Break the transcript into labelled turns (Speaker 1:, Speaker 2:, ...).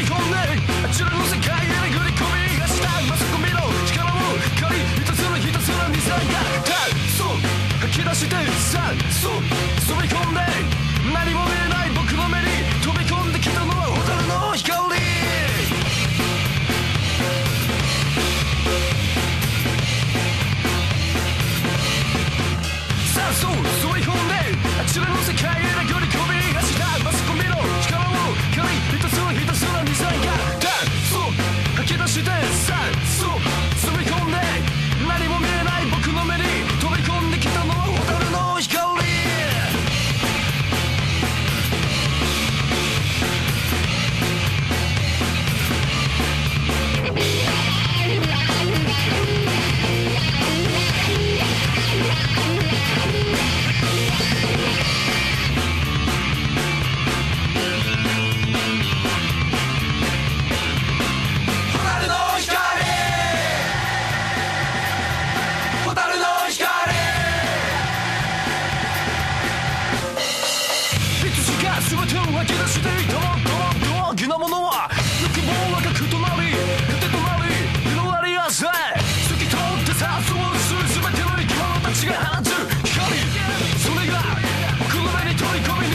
Speaker 1: いあちらの世界へ巡り込みがした。マスかの力を借りひたすらひたすらにさやたそう。吐き出してさそう。滑り込